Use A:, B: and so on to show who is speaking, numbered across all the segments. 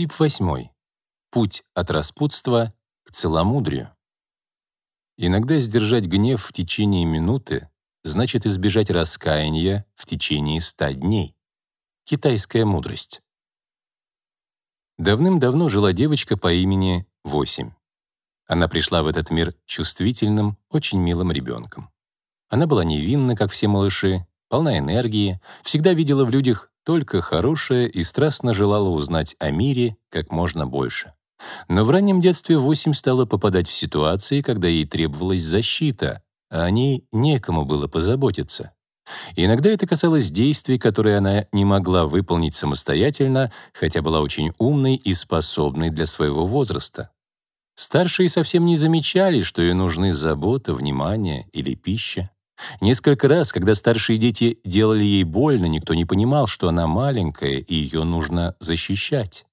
A: Тип восьмой. Путь от распутства к целомудрию. Иногда сдержать гнев в течение минуты значит избежать раскаяния в течение ста дней. Китайская мудрость. Давным-давно жила девочка по имени Восемь. Она пришла в этот мир чувствительным, очень милым ребенком. Она была невинна, как все малыши, полна энергии, всегда видела в людях только хорошее и страстно желала узнать о мире как можно больше. Но в раннем детстве Восемь стала попадать в ситуации, когда ей требовалась защита, а о ней некому было позаботиться. иногда это касалось действий, которые она не могла выполнить самостоятельно, хотя была очень умной и способной для своего возраста. Старшие совсем не замечали, что ей нужны забота, внимание или пища. Несколько раз, когда старшие дети делали ей больно, никто не понимал, что она маленькая и ее нужно защищать.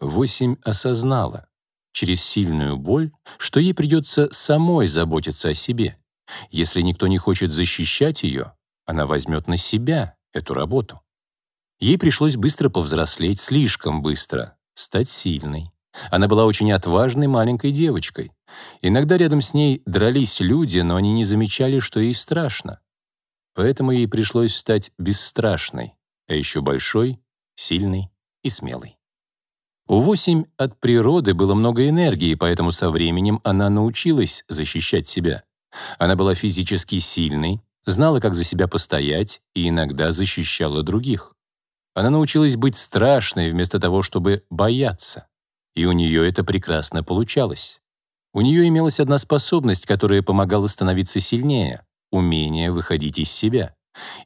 A: Восемь осознала через сильную боль, что ей придется самой заботиться о себе. Если никто не хочет защищать ее, она возьмет на себя эту работу. Ей пришлось быстро повзрослеть, слишком быстро, стать сильной. Она была очень отважной маленькой девочкой. Иногда рядом с ней дрались люди, но они не замечали, что ей страшно. Поэтому ей пришлось стать бесстрашной, а еще большой, сильной и смелой. У восемь от природы было много энергии, поэтому со временем она научилась защищать себя. Она была физически сильной, знала, как за себя постоять и иногда защищала других. Она научилась быть страшной вместо того, чтобы бояться. И у нее это прекрасно получалось. У нее имелась одна способность, которая помогала становиться сильнее — умение выходить из себя.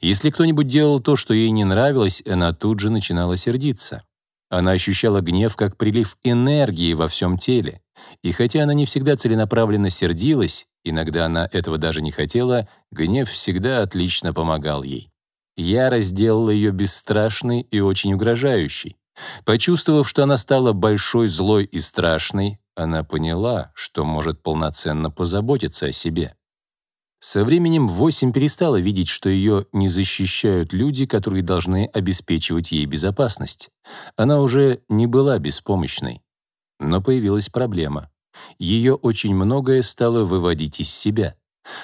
A: Если кто-нибудь делал то, что ей не нравилось, она тут же начинала сердиться. Она ощущала гнев как прилив энергии во всем теле. И хотя она не всегда целенаправленно сердилась, иногда она этого даже не хотела, гнев всегда отлично помогал ей. Ярость сделала ее бесстрашной и очень угрожающей. Почувствовав, что она стала большой, злой и страшной, она поняла, что может полноценно позаботиться о себе. Со временем Восемь перестала видеть, что ее не защищают люди, которые должны обеспечивать ей безопасность. Она уже не была беспомощной. Но появилась проблема. Ее очень многое стало выводить из себя.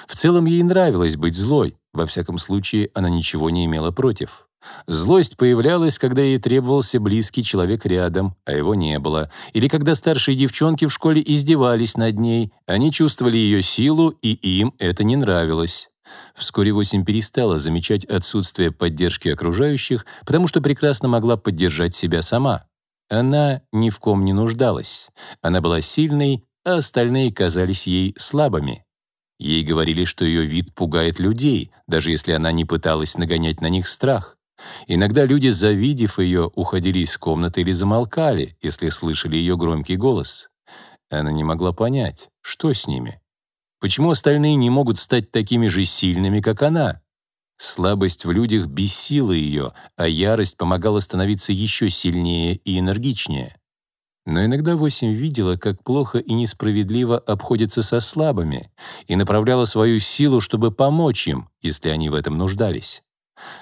A: В целом ей нравилось быть злой, во всяком случае она ничего не имела против. Злость появлялась, когда ей требовался близкий человек рядом, а его не было, или когда старшие девчонки в школе издевались над ней, они чувствовали ее силу, и им это не нравилось. Вскоре Восемь перестала замечать отсутствие поддержки окружающих, потому что прекрасно могла поддержать себя сама. Она ни в ком не нуждалась. Она была сильной, а остальные казались ей слабыми. Ей говорили, что ее вид пугает людей, даже если она не пыталась нагонять на них страх. Иногда люди, завидев ее, уходили из комнаты или замолкали, если слышали ее громкий голос. Она не могла понять, что с ними. Почему остальные не могут стать такими же сильными, как она? Слабость в людях бесила ее, а ярость помогала становиться еще сильнее и энергичнее. Но иногда Восемь видела, как плохо и несправедливо обходятся со слабыми, и направляла свою силу, чтобы помочь им, если они в этом нуждались.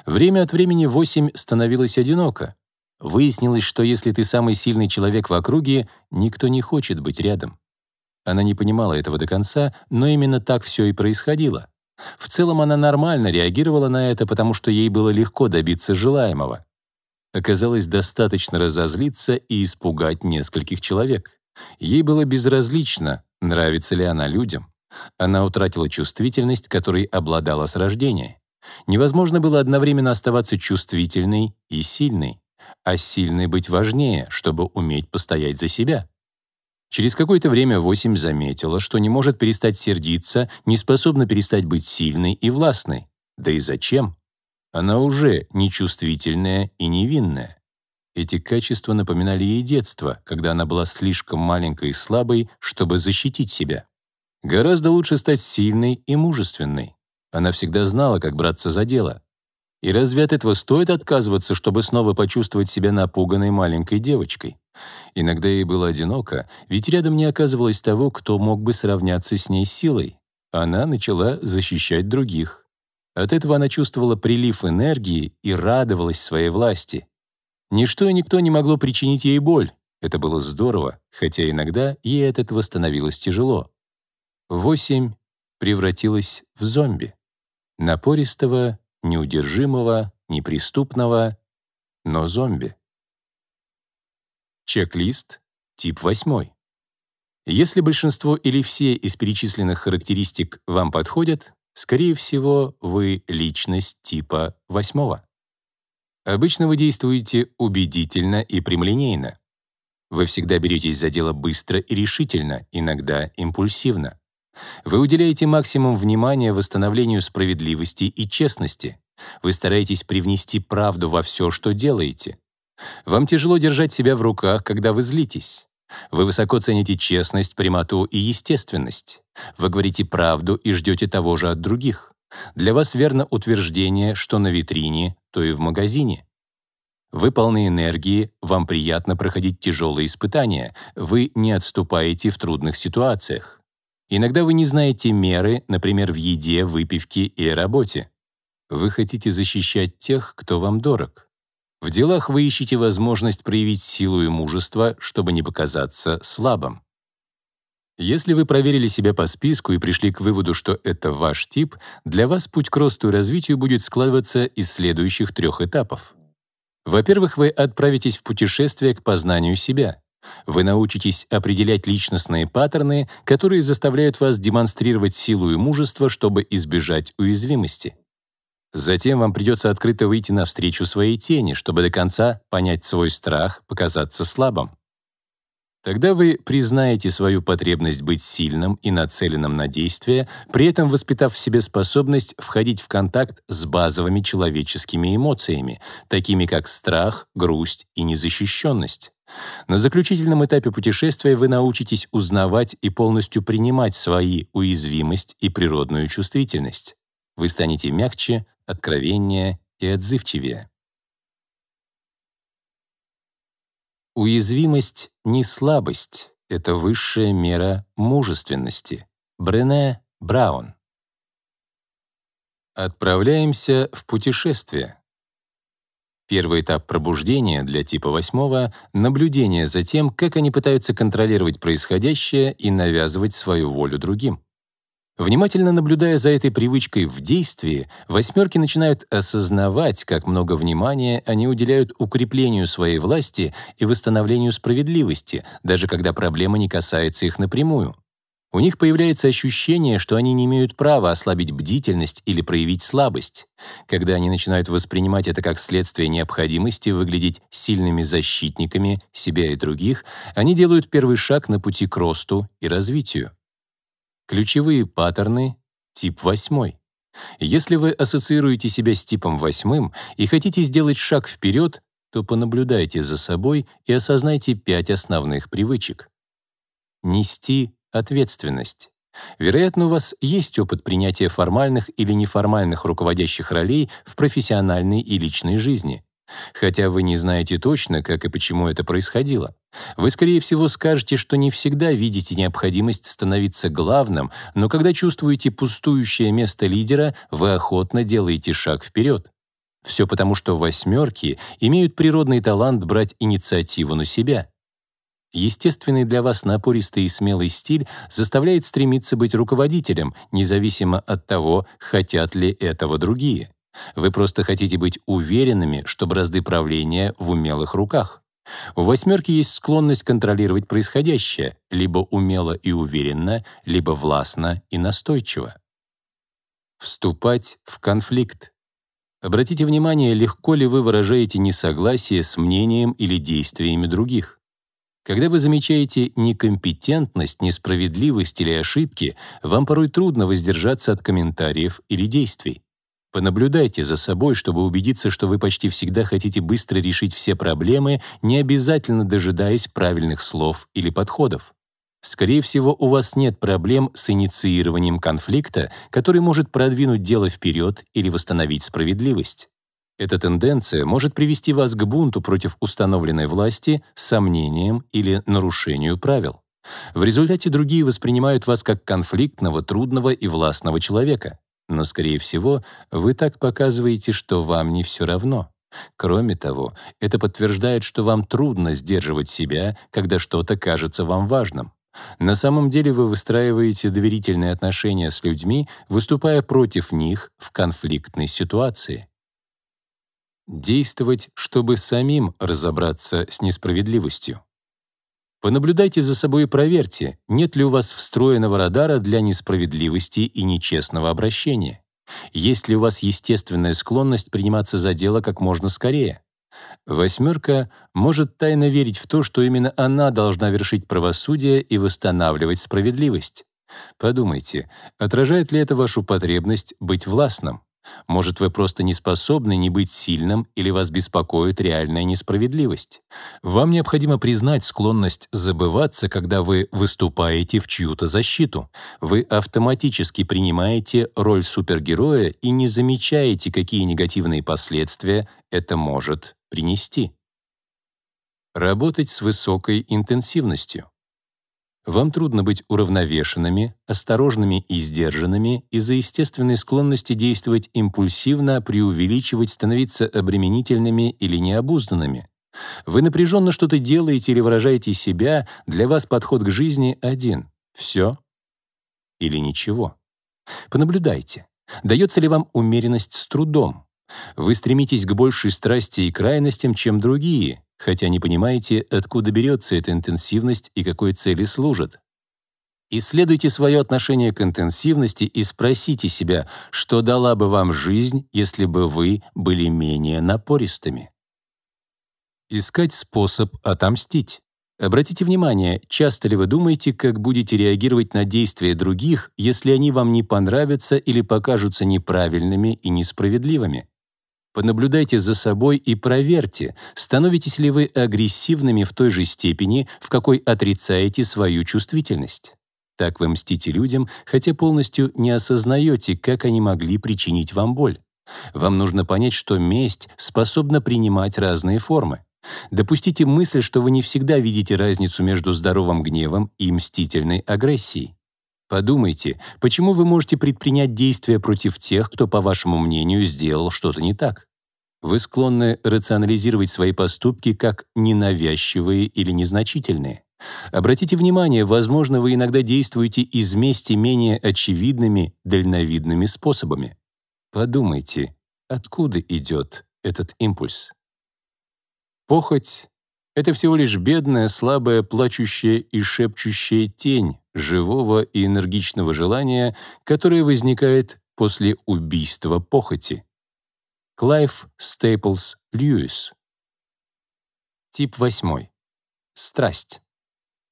A: Время от времени Восемь становилась одиноко. Выяснилось, что если ты самый сильный человек в округе, никто не хочет быть рядом. Она не понимала этого до конца, но именно так все и происходило. В целом она нормально реагировала на это, потому что ей было легко добиться желаемого. Оказалось достаточно разозлиться и испугать нескольких человек. Ей было безразлично, нравится ли она людям. Она утратила чувствительность, которой обладала с рождения. Невозможно было одновременно оставаться чувствительной и сильной, а сильной быть важнее, чтобы уметь постоять за себя. Через какое-то время Восемь заметила, что не может перестать сердиться, не способна перестать быть сильной и властной. Да и зачем? Она уже нечувствительная и невинная. Эти качества напоминали ей детство, когда она была слишком маленькой и слабой, чтобы защитить себя. Гораздо лучше стать сильной и мужественной. Она всегда знала, как браться за дело. И разве от этого стоит отказываться, чтобы снова почувствовать себя напуганной маленькой девочкой? Иногда ей было одиноко, ведь рядом не оказывалось того, кто мог бы сравняться с ней силой. Она начала защищать других. От этого она чувствовала прилив энергии и радовалась своей власти. Ничто и никто не могло причинить ей боль, Это было здорово, хотя иногда ей от этого становилось тяжело. Восемь превратилась в зомби. Напористого, неудержимого, неприступного, но зомби. Чек-лист, тип 8. Если большинство или все из перечисленных характеристик вам подходят, скорее всего, вы личность типа 8. Обычно вы действуете убедительно и прямолинейно. Вы всегда беретесь за дело быстро и решительно, иногда импульсивно. Вы уделяете максимум внимания восстановлению справедливости и честности. Вы стараетесь привнести правду во все, что делаете. Вам тяжело держать себя в руках, когда вы злитесь. Вы высоко цените честность, прямоту и естественность. Вы говорите правду и ждете того же от других. Для вас верно утверждение, что на витрине, то и в магазине. Вы полны энергии, вам приятно проходить тяжелые испытания, вы не отступаете в трудных ситуациях. Иногда вы не знаете меры, например, в еде, выпивке или работе. Вы хотите защищать тех, кто вам дорог. В делах вы ищете возможность проявить силу и мужество, чтобы не показаться слабым. Если вы проверили себя по списку и пришли к выводу, что это ваш тип, для вас путь к росту и развитию будет складываться из следующих трех этапов. Во-первых, вы отправитесь в путешествие к познанию себя. Вы научитесь определять личностные паттерны, которые заставляют вас демонстрировать силу и мужество, чтобы избежать уязвимости. Затем вам придется открыто выйти навстречу своей тени, чтобы до конца понять свой страх, показаться слабым. Тогда вы признаете свою потребность быть сильным и нацеленным на действие, при этом воспитав в себе способность входить в контакт с базовыми человеческими эмоциями, такими как страх, грусть и незащищенность. На заключительном этапе путешествия вы научитесь узнавать и полностью принимать свои уязвимость и природную чувствительность. Вы станете мягче, откровеннее и отзывчивее. Уязвимость — не слабость, это высшая мера мужественности. Брене Браун. Отправляемся в путешествие. Первый этап пробуждения для типа восьмого — наблюдение за тем, как они пытаются контролировать происходящее и навязывать свою волю другим. Внимательно наблюдая за этой привычкой в действии, восьмерки начинают осознавать, как много внимания они уделяют укреплению своей власти и восстановлению справедливости, даже когда проблема не касается их напрямую. У них появляется ощущение, что они не имеют права ослабить бдительность или проявить слабость. Когда они начинают воспринимать это как следствие необходимости выглядеть сильными защитниками себя и других, они делают первый шаг на пути к росту и развитию. Ключевые паттерны — тип 8. Если вы ассоциируете себя с типом 8 и хотите сделать шаг вперед, то понаблюдайте за собой и осознайте пять основных привычек. Нести ответственность. Вероятно, у вас есть опыт принятия формальных или неформальных руководящих ролей в профессиональной и личной жизни. Хотя вы не знаете точно, как и почему это происходило. Вы, скорее всего, скажете, что не всегда видите необходимость становиться главным, но когда чувствуете пустующее место лидера, вы охотно делаете шаг вперед. Все потому, что восьмерки имеют природный талант брать инициативу на себя. Естественный для вас напористый и смелый стиль заставляет стремиться быть руководителем, независимо от того, хотят ли этого другие. Вы просто хотите быть уверенными, что бразды правления в умелых руках. У восьмерки есть склонность контролировать происходящее, либо умело и уверенно, либо властно и настойчиво. Вступать в конфликт. Обратите внимание, легко ли вы выражаете несогласие с мнением или действиями других. Когда вы замечаете некомпетентность, несправедливость или ошибки, вам порой трудно воздержаться от комментариев или действий. Понаблюдайте за собой, чтобы убедиться, что вы почти всегда хотите быстро решить все проблемы, не обязательно дожидаясь правильных слов или подходов. Скорее всего, у вас нет проблем с инициированием конфликта, который может продвинуть дело вперед или восстановить справедливость. Эта тенденция может привести вас к бунту против установленной власти, сомнениям или нарушению правил. В результате другие воспринимают вас как конфликтного, трудного и властного человека. Но, скорее всего, вы так показываете, что вам не все равно. Кроме того, это подтверждает, что вам трудно сдерживать себя, когда что-то кажется вам важным. На самом деле вы выстраиваете доверительные отношения с людьми, выступая против них в конфликтной ситуации. Действовать, чтобы самим разобраться с несправедливостью. Понаблюдайте за собой и проверьте, нет ли у вас встроенного радара для несправедливости и нечестного обращения. Есть ли у вас естественная склонность приниматься за дело как можно скорее? Восьмерка может тайно верить в то, что именно она должна вершить правосудие и восстанавливать справедливость. Подумайте, отражает ли это вашу потребность быть властным? Может, вы просто не способны не быть сильным или вас беспокоит реальная несправедливость? Вам необходимо признать склонность забываться, когда вы выступаете в чью-то защиту. Вы автоматически принимаете роль супергероя и не замечаете, какие негативные последствия это может принести. Работать с высокой интенсивностью. Вам трудно быть уравновешенными, осторожными и сдержанными из-за естественной склонности действовать импульсивно, преувеличивать, становиться обременительными или необузданными. Вы напряженно что-то делаете или выражаете себя, для вас подход к жизни один — все или ничего. Понаблюдайте, дается ли вам умеренность с трудом. Вы стремитесь к большей страсти и крайностям, чем другие, хотя не понимаете, откуда берется эта интенсивность и какой цели служит. Исследуйте свое отношение к интенсивности и спросите себя, что дала бы вам жизнь, если бы вы были менее напористыми. Искать способ отомстить. Обратите внимание, часто ли вы думаете, как будете реагировать на действия других, если они вам не понравятся или покажутся неправильными и несправедливыми? Понаблюдайте за собой и проверьте, становитесь ли вы агрессивными в той же степени, в какой отрицаете свою чувствительность. Так вы мстите людям, хотя полностью не осознаете, как они могли причинить вам боль. Вам нужно понять, что месть способна принимать разные формы. Допустите мысль, что вы не всегда видите разницу между здоровым гневом и мстительной агрессией. Подумайте, почему вы можете предпринять действия против тех, кто, по вашему мнению, сделал что-то не так? Вы склонны рационализировать свои поступки как ненавязчивые или незначительные. Обратите внимание, возможно, вы иногда действуете из мести менее очевидными, дальновидными способами. Подумайте, откуда идет этот импульс? Похоть — это всего лишь бедная, слабая, плачущая и шепчущая тень, живого и энергичного желания, которое возникает после убийства похоти. Клайв Стейплс Льюис. Тип восьмой. Страсть.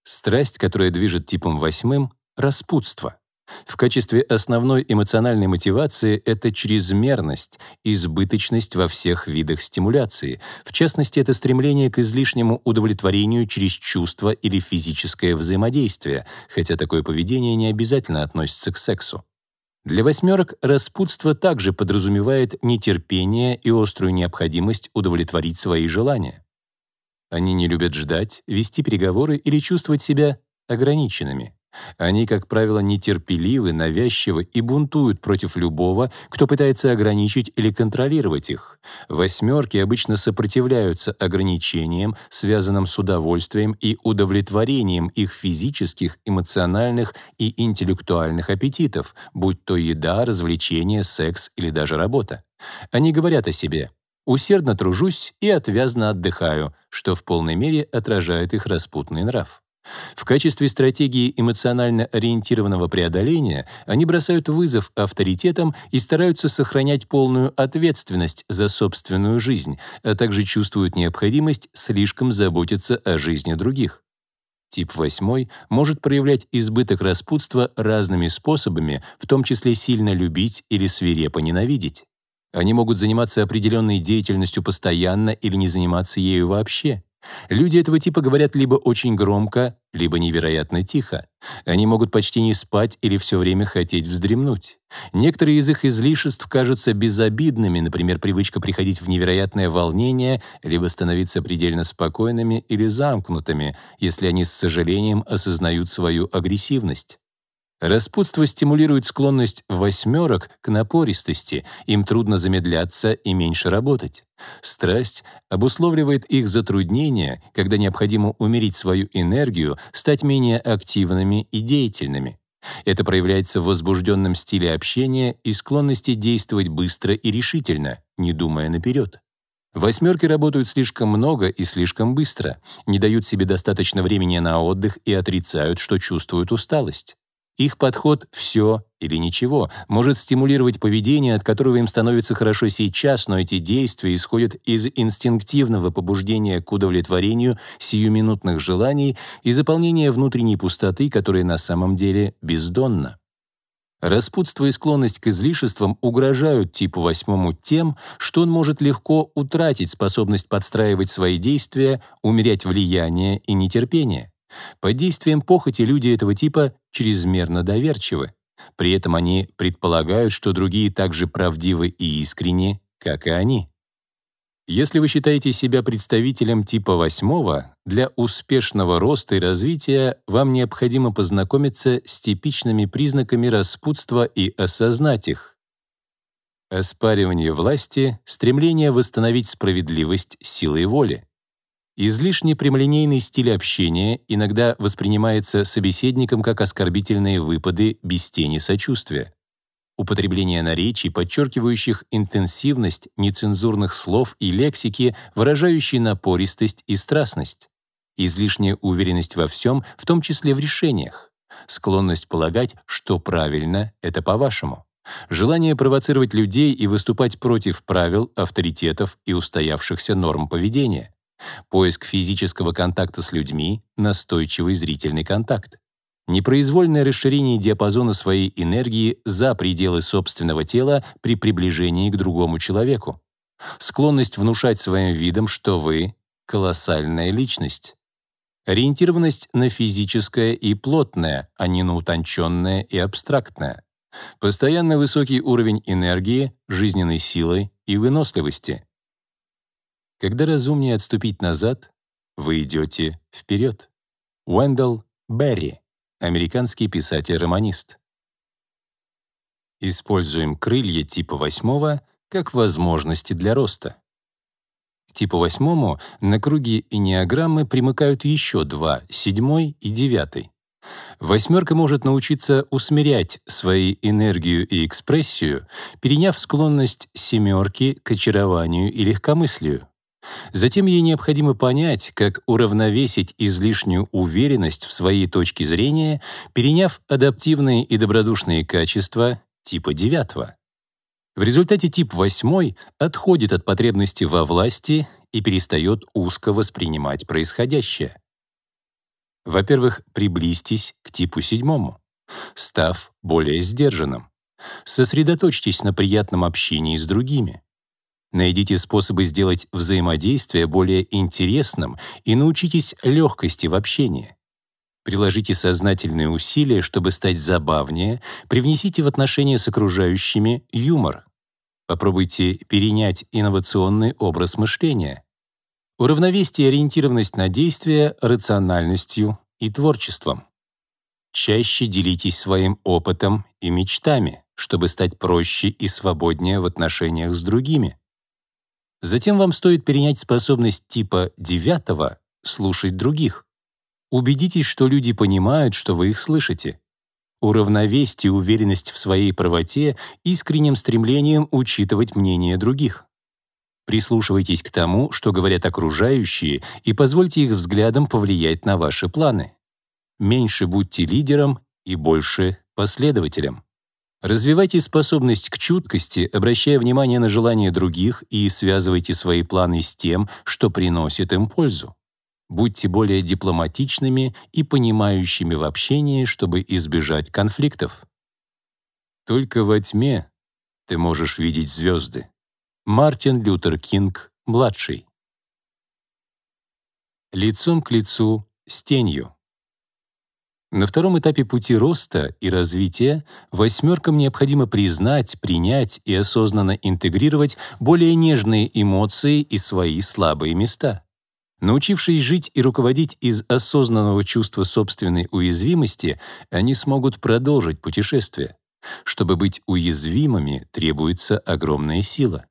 A: Страсть, которая движет типом восьмым — распутство. В качестве основной эмоциональной мотивации это чрезмерность, избыточность во всех видах стимуляции. В частности, это стремление к излишнему удовлетворению через чувство или физическое взаимодействие, хотя такое поведение не обязательно относится к сексу. Для восьмерок распутство также подразумевает нетерпение и острую необходимость удовлетворить свои желания. Они не любят ждать, вести переговоры или чувствовать себя ограниченными. Они, как правило, нетерпеливы, навязчивы и бунтуют против любого, кто пытается ограничить или контролировать их. Восьмерки обычно сопротивляются ограничениям, связанным с удовольствием и удовлетворением их физических, эмоциональных и интеллектуальных аппетитов, будь то еда, развлечения, секс или даже работа. Они говорят о себе «усердно тружусь и отвязно отдыхаю», что в полной мере отражает их распутный нрав. В качестве стратегии эмоционально ориентированного преодоления они бросают вызов авторитетам и стараются сохранять полную ответственность за собственную жизнь, а также чувствуют необходимость слишком заботиться о жизни других. Тип 8 может проявлять избыток распутства разными способами, в том числе сильно любить или свирепо ненавидеть. Они могут заниматься определенной деятельностью постоянно или не заниматься ею вообще. Люди этого типа говорят либо очень громко, либо невероятно тихо. Они могут почти не спать или все время хотеть вздремнуть. Некоторые из их излишеств кажутся безобидными, например, привычка приходить в невероятное волнение, либо становиться предельно спокойными или замкнутыми, если они с сожалением осознают свою агрессивность. Распутство стимулирует склонность восьмерок к напористости, им трудно замедляться и меньше работать. Страсть обусловливает их затруднения, когда необходимо умерить свою энергию, стать менее активными и деятельными. Это проявляется в возбужденном стиле общения и склонности действовать быстро и решительно, не думая наперед. Восьмерки работают слишком много и слишком быстро, не дают себе достаточно времени на отдых и отрицают, что чувствуют усталость. Их подход «все или ничего» может стимулировать поведение, от которого им становится хорошо сейчас, но эти действия исходят из инстинктивного побуждения к удовлетворению сиюминутных желаний и заполнения внутренней пустоты, которая на самом деле бездонна. Распутство и склонность к излишествам угрожают типу восьмому тем, что он может легко утратить способность подстраивать свои действия, умерять влияние и нетерпение. Под действием похоти люди этого типа чрезмерно доверчивы. При этом они предполагают, что другие так же правдивы и искренни, как и они. Если вы считаете себя представителем типа восьмого, для успешного роста и развития вам необходимо познакомиться с типичными признаками распутства и осознать их. Оспаривание власти, стремление восстановить справедливость силой воли. Излишне прямолинейный стиль общения иногда воспринимается собеседником как оскорбительные выпады без тени сочувствия. Употребление наречий, подчеркивающих интенсивность нецензурных слов и лексики, выражающей напористость и страстность. Излишняя уверенность во всем, в том числе в решениях. Склонность полагать, что правильно — это по-вашему. Желание провоцировать людей и выступать против правил, авторитетов и устоявшихся норм поведения. Поиск физического контакта с людьми, настойчивый зрительный контакт. Непроизвольное расширение диапазона своей энергии за пределы собственного тела при приближении к другому человеку. Склонность внушать своим видом, что вы — колоссальная личность. Ориентированность на физическое и плотное, а не на утонченное и абстрактное. Постоянно высокий уровень энергии, жизненной силы и выносливости. Когда разумнее отступить назад, вы идете вперед. Уэндell Берри, американский писатель-романист. Используем крылья типа восьмого как возможности для роста. К типу восьмому на круге инеограммы примыкают еще два — седьмой и девятый. Восьмерка может научиться усмирять свою энергию и экспрессию, переняв склонность семерки к очарованию и легкомыслию. Затем ей необходимо понять, как уравновесить излишнюю уверенность в своей точке зрения, переняв адаптивные и добродушные качества типа девятого. В результате тип восьмой отходит от потребности во власти и перестает узко воспринимать происходящее. Во-первых, приблизьтесь к типу седьмому, став более сдержанным. Сосредоточьтесь на приятном общении с другими. Найдите способы сделать взаимодействие более интересным и научитесь легкости в общении. Приложите сознательные усилия, чтобы стать забавнее, привнесите в отношения с окружающими юмор. Попробуйте перенять инновационный образ мышления. Уравновесьте ориентированность на действие рациональностью и творчеством. Чаще делитесь своим опытом и мечтами, чтобы стать проще и свободнее в отношениях с другими. Затем вам стоит перенять способность типа девятого слушать других. Убедитесь, что люди понимают, что вы их слышите. Уравновесьте уверенность в своей правоте искренним стремлением учитывать мнение других. Прислушивайтесь к тому, что говорят окружающие, и позвольте их взглядам повлиять на ваши планы. Меньше будьте лидером и больше последователем. Развивайте способность к чуткости, обращая внимание на желания других и связывайте свои планы с тем, что приносит им пользу. Будьте более дипломатичными и понимающими в общении, чтобы избежать конфликтов. Только во тьме ты можешь видеть звезды. Мартин Лютер Кинг, младший. Лицом к лицу с тенью. На втором этапе пути роста и развития восьмеркам необходимо признать, принять и осознанно интегрировать более нежные эмоции и свои слабые места. Научившись жить и руководить из осознанного чувства собственной уязвимости, они смогут продолжить путешествие. Чтобы быть уязвимыми, требуется огромная сила.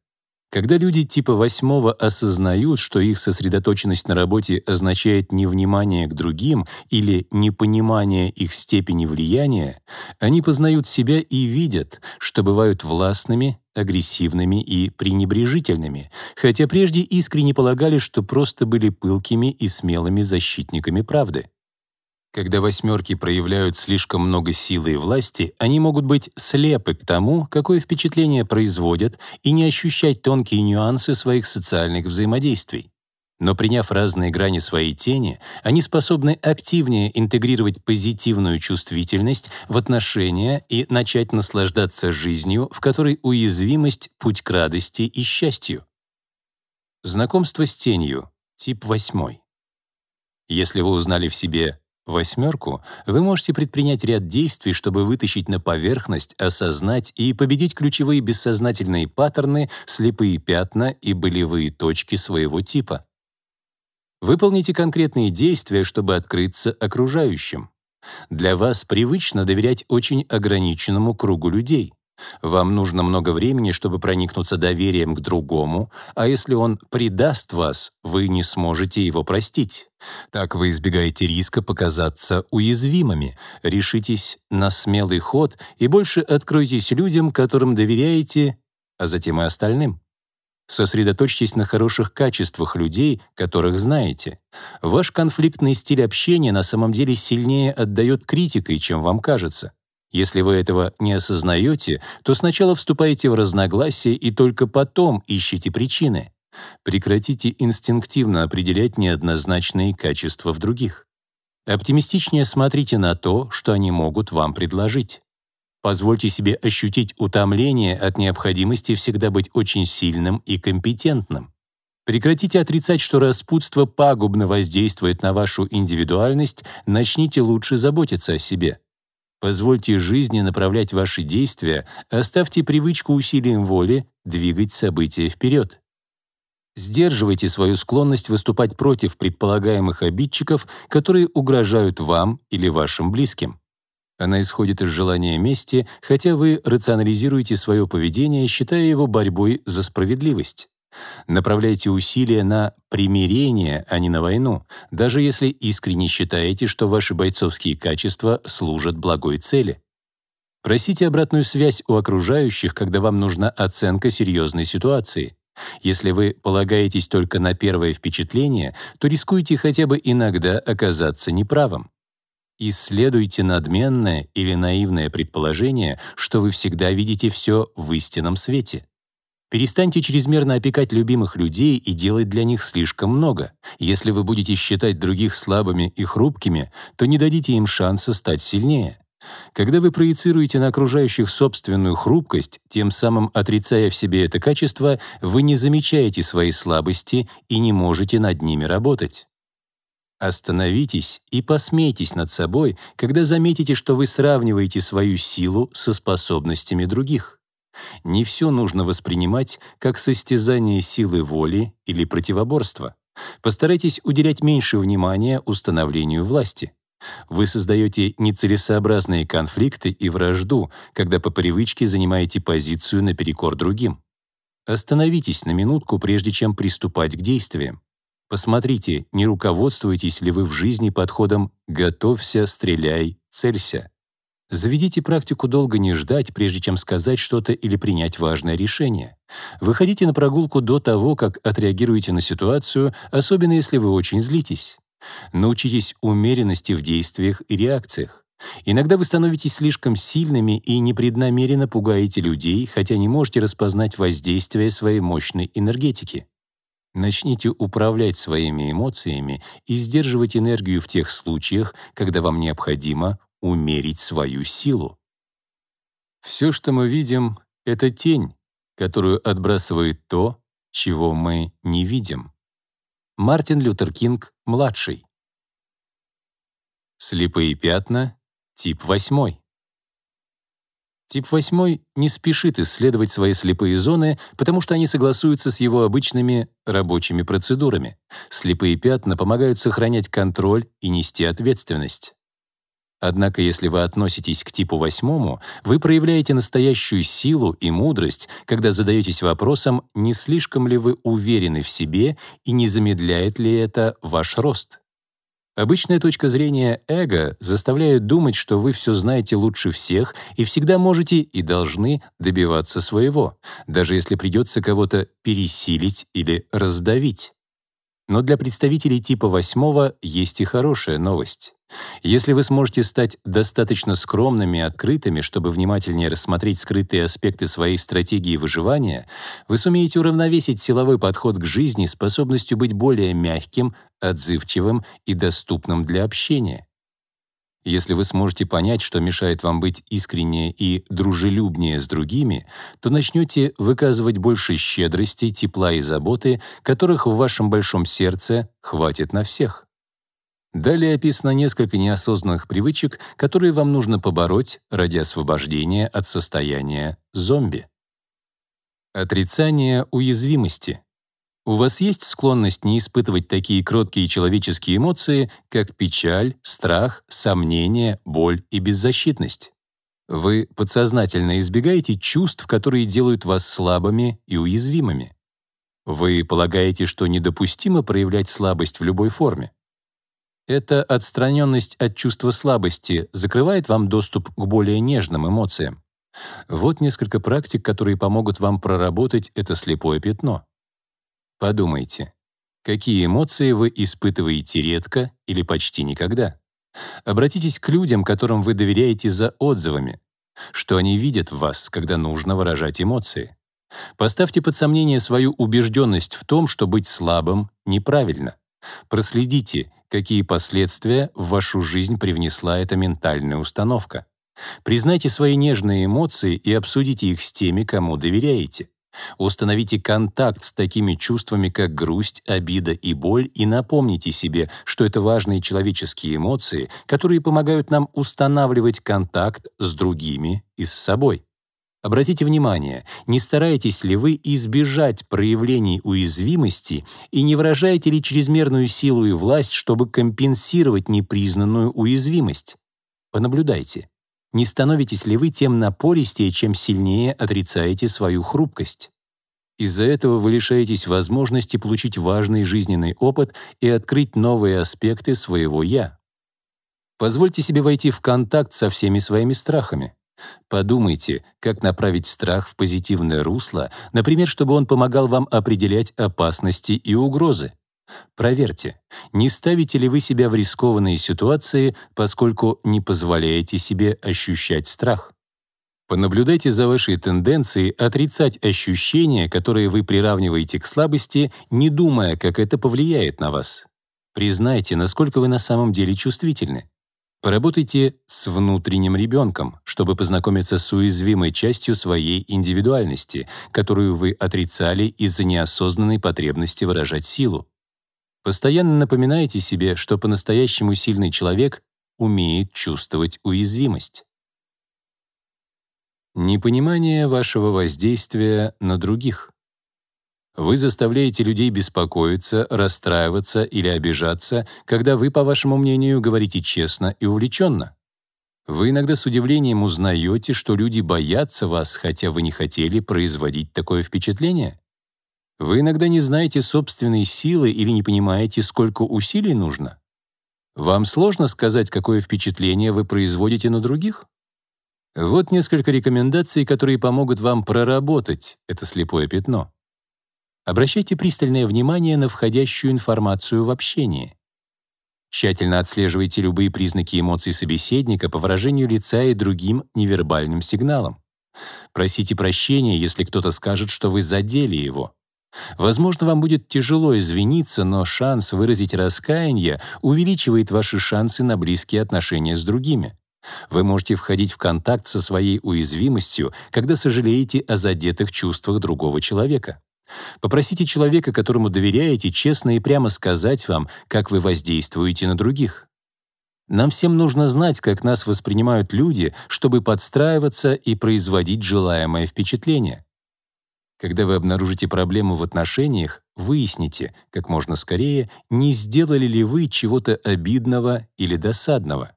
A: Когда люди типа восьмого осознают, что их сосредоточенность на работе означает невнимание к другим или непонимание их степени влияния, они познают себя и видят, что бывают властными, агрессивными и пренебрежительными, хотя прежде искренне полагали, что просто были пылкими и смелыми защитниками правды. Когда восьмерки проявляют слишком много силы и власти, они могут быть слепы к тому, какое впечатление производят, и не ощущать тонкие нюансы своих социальных взаимодействий. Но приняв разные грани своей тени, они способны активнее интегрировать позитивную чувствительность в отношения и начать наслаждаться жизнью, в которой уязвимость — путь к радости и счастью. Знакомство с тенью. Тип восьмой. Если вы узнали в себе восьмерку, вы можете предпринять ряд действий, чтобы вытащить на поверхность, осознать и победить ключевые бессознательные паттерны, слепые пятна и болевые точки своего типа. Выполните конкретные действия, чтобы открыться окружающим. Для вас привычно доверять очень ограниченному кругу людей. Вам нужно много времени, чтобы проникнуться доверием к другому, а если он предаст вас, вы не сможете его простить. Так вы избегаете риска показаться уязвимыми, решитесь на смелый ход и больше откройтесь людям, которым доверяете, а затем и остальным. Сосредоточьтесь на хороших качествах людей, которых знаете. Ваш конфликтный стиль общения на самом деле сильнее отдает критикой, чем вам кажется. Если вы этого не осознаете, то сначала вступаете в разногласия и только потом ищете причины. Прекратите инстинктивно определять неоднозначные качества в других. Оптимистичнее смотрите на то, что они могут вам предложить. Позвольте себе ощутить утомление от необходимости всегда быть очень сильным и компетентным. Прекратите отрицать, что распутство пагубно воздействует на вашу индивидуальность, начните лучше заботиться о себе. Позвольте жизни направлять ваши действия, оставьте привычку усилием воли двигать события вперед. Сдерживайте свою склонность выступать против предполагаемых обидчиков, которые угрожают вам или вашим близким. Она исходит из желания мести, хотя вы рационализируете свое поведение, считая его борьбой за справедливость. Направляйте усилия на примирение, а не на войну, даже если искренне считаете, что ваши бойцовские качества служат благой цели. Просите обратную связь у окружающих, когда вам нужна оценка серьезной ситуации. Если вы полагаетесь только на первое впечатление, то рискуете хотя бы иногда оказаться неправым. Исследуйте надменное или наивное предположение, что вы всегда видите все в истинном свете. Перестаньте чрезмерно опекать любимых людей и делать для них слишком много. Если вы будете считать других слабыми и хрупкими, то не дадите им шанса стать сильнее. Когда вы проецируете на окружающих собственную хрупкость, тем самым отрицая в себе это качество, вы не замечаете свои слабости и не можете над ними работать. Остановитесь и посмейтесь над собой, когда заметите, что вы сравниваете свою силу со способностями других. Не все нужно воспринимать как состязание силы воли или противоборство. Постарайтесь уделять меньше внимания установлению власти. Вы создаете нецелесообразные конфликты и вражду, когда по привычке занимаете позицию наперекор другим. Остановитесь на минутку, прежде чем приступать к действиям. Посмотрите, не руководствуетесь ли вы в жизни подходом «готовься, стреляй, целься». Заведите практику долго не ждать, прежде чем сказать что-то или принять важное решение. Выходите на прогулку до того, как отреагируете на ситуацию, особенно если вы очень злитесь. Научитесь умеренности в действиях и реакциях. Иногда вы становитесь слишком сильными и непреднамеренно пугаете людей, хотя не можете распознать воздействие своей мощной энергетики. Начните управлять своими эмоциями и сдерживать энергию в тех случаях, когда вам необходимо умерить свою силу. Все, что мы видим, — это тень, которую отбрасывает то, чего мы не видим. Мартин Лютер Кинг, младший. Слепые пятна, тип восьмой. Тип 8 не спешит исследовать свои слепые зоны, потому что они согласуются с его обычными рабочими процедурами. Слепые пятна помогают сохранять контроль и нести ответственность. Однако, если вы относитесь к типу восьмому, вы проявляете настоящую силу и мудрость, когда задаетесь вопросом, не слишком ли вы уверены в себе и не замедляет ли это ваш рост. Обычная точка зрения эго заставляет думать, что вы все знаете лучше всех и всегда можете и должны добиваться своего, даже если придется кого-то пересилить или раздавить. Но для представителей типа восьмого есть и хорошая новость. Если вы сможете стать достаточно скромными и открытыми, чтобы внимательнее рассмотреть скрытые аспекты своей стратегии выживания, вы сумеете уравновесить силовой подход к жизни способностью быть более мягким, отзывчивым и доступным для общения. Если вы сможете понять, что мешает вам быть искреннее и дружелюбнее с другими, то начнете выказывать больше щедрости, тепла и заботы, которых в вашем большом сердце хватит на всех. Далее описано несколько неосознанных привычек, которые вам нужно побороть ради освобождения от состояния зомби. Отрицание уязвимости. У вас есть склонность не испытывать такие кроткие человеческие эмоции, как печаль, страх, сомнение, боль и беззащитность. Вы подсознательно избегаете чувств, которые делают вас слабыми и уязвимыми. Вы полагаете, что недопустимо проявлять слабость в любой форме. Эта отстраненность от чувства слабости закрывает вам доступ к более нежным эмоциям. Вот несколько практик, которые помогут вам проработать это слепое пятно. Подумайте, какие эмоции вы испытываете редко или почти никогда. Обратитесь к людям, которым вы доверяете за отзывами, что они видят в вас, когда нужно выражать эмоции. Поставьте под сомнение свою убежденность в том, что быть слабым неправильно. Проследите, какие последствия в вашу жизнь привнесла эта ментальная установка. Признайте свои нежные эмоции и обсудите их с теми, кому доверяете. Установите контакт с такими чувствами, как грусть, обида и боль, и напомните себе, что это важные человеческие эмоции, которые помогают нам устанавливать контакт с другими и с собой. Обратите внимание, не стараетесь ли вы избежать проявлений уязвимости и не выражаете ли чрезмерную силу и власть, чтобы компенсировать непризнанную уязвимость? Понаблюдайте. Не становитесь ли вы тем напористее, чем сильнее отрицаете свою хрупкость? Из-за этого вы лишаетесь возможности получить важный жизненный опыт и открыть новые аспекты своего «я». Позвольте себе войти в контакт со всеми своими страхами. Подумайте, как направить страх в позитивное русло, например, чтобы он помогал вам определять опасности и угрозы. Проверьте, не ставите ли вы себя в рискованные ситуации, поскольку не позволяете себе ощущать страх. Понаблюдайте за вашей тенденцией отрицать ощущения, которые вы приравниваете к слабости, не думая, как это повлияет на вас. Признайте, насколько вы на самом деле чувствительны. Поработайте с внутренним ребенком, чтобы познакомиться с уязвимой частью своей индивидуальности, которую вы отрицали из-за неосознанной потребности выражать силу. Постоянно напоминайте себе, что по-настоящему сильный человек умеет чувствовать уязвимость. Непонимание вашего воздействия на других. Вы заставляете людей беспокоиться, расстраиваться или обижаться, когда вы, по вашему мнению, говорите честно и увлеченно. Вы иногда с удивлением узнаете, что люди боятся вас, хотя вы не хотели производить такое впечатление. Вы иногда не знаете собственной силы или не понимаете, сколько усилий нужно. Вам сложно сказать, какое впечатление вы производите на других? Вот несколько рекомендаций, которые помогут вам проработать это слепое пятно. Обращайте пристальное внимание на входящую информацию в общении. Тщательно отслеживайте любые признаки эмоций собеседника по выражению лица и другим невербальным сигналам. Просите прощения, если кто-то скажет, что вы задели его. Возможно, вам будет тяжело извиниться, но шанс выразить раскаяние увеличивает ваши шансы на близкие отношения с другими. Вы можете входить в контакт со своей уязвимостью, когда сожалеете о задетых чувствах другого человека. Попросите человека, которому доверяете, честно и прямо сказать вам, как вы воздействуете на других. Нам всем нужно знать, как нас воспринимают люди, чтобы подстраиваться и производить желаемое впечатление. Когда вы обнаружите проблему в отношениях, выясните, как можно скорее, не сделали ли вы чего-то обидного или досадного.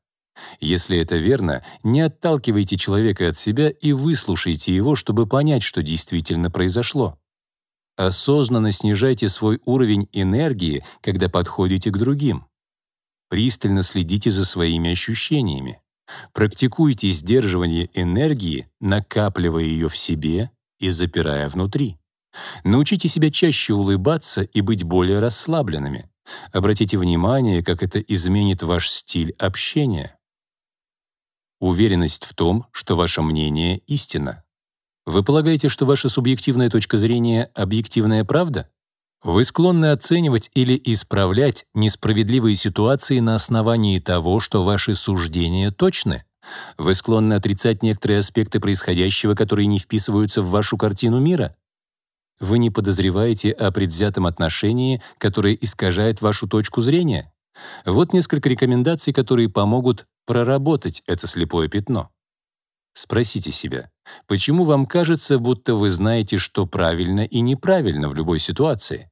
A: Если это верно, не отталкивайте человека от себя и выслушайте его, чтобы понять, что действительно произошло. Осознанно снижайте свой уровень энергии, когда подходите к другим. Пристально следите за своими ощущениями. Практикуйте сдерживание энергии, накапливая ее в себе и запирая внутри. Научите себя чаще улыбаться и быть более расслабленными. Обратите внимание, как это изменит ваш стиль общения. Уверенность в том, что ваше мнение — истина. Вы полагаете, что ваша субъективная точка зрения — объективная правда? Вы склонны оценивать или исправлять несправедливые ситуации на основании того, что ваши суждения точны? Вы склонны отрицать некоторые аспекты происходящего, которые не вписываются в вашу картину мира? Вы не подозреваете о предвзятом отношении, которое искажает вашу точку зрения? Вот несколько рекомендаций, которые помогут проработать это слепое пятно. Спросите себя, почему вам кажется, будто вы знаете, что правильно и неправильно в любой ситуации?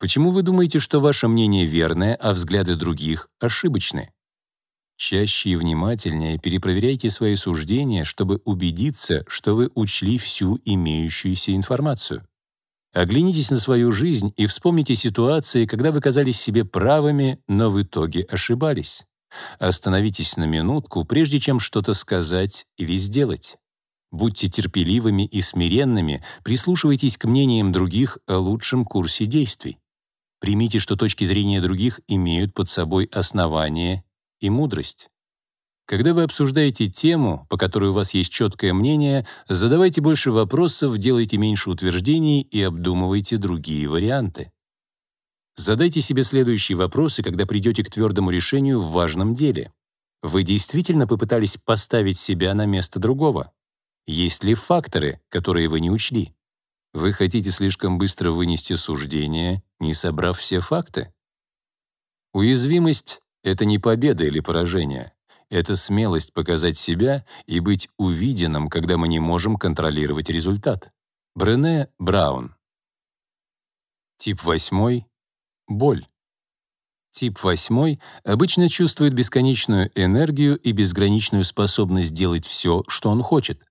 A: Почему вы думаете, что ваше мнение верное, а взгляды других ошибочны? Чаще и внимательнее перепроверяйте свои суждения, чтобы убедиться, что вы учли всю имеющуюся информацию. Оглянитесь на свою жизнь и вспомните ситуации, когда вы казались себе правыми, но в итоге ошибались. Остановитесь на минутку, прежде чем что-то сказать или сделать. Будьте терпеливыми и смиренными, прислушивайтесь к мнениям других о лучшем курсе действий. Примите, что точки зрения других имеют под собой основание и мудрость. Когда вы обсуждаете тему, по которой у вас есть четкое мнение, задавайте больше вопросов, делайте меньше утверждений и обдумывайте другие варианты. Задайте себе следующие вопросы, когда придете к твердому решению в важном деле. Вы действительно попытались поставить себя на место другого? Есть ли факторы, которые вы не учли? Вы хотите слишком быстро вынести суждение, не собрав все факты? Уязвимость — это не победа или поражение. Это смелость показать себя и быть увиденным, когда мы не можем контролировать результат. Брене Браун. Тип восьмой — боль. Тип восьмой обычно чувствует бесконечную энергию и безграничную способность делать все, что он хочет.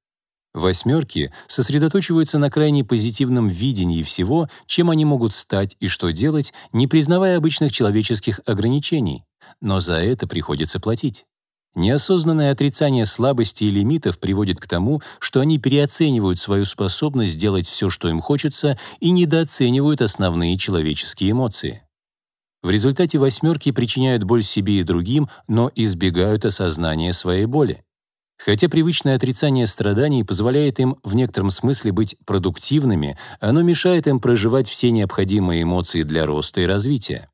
A: Восьмерки сосредоточиваются на крайне позитивном видении всего, чем они могут стать и что делать, не признавая обычных человеческих ограничений. Но за это приходится платить. Неосознанное отрицание слабости и лимитов приводит к тому, что они переоценивают свою способность делать все, что им хочется, и недооценивают основные человеческие эмоции. В результате восьмерки причиняют боль себе и другим, но избегают осознания своей боли. Хотя привычное отрицание страданий позволяет им в некотором смысле быть продуктивными, оно мешает им проживать все необходимые эмоции для роста и развития.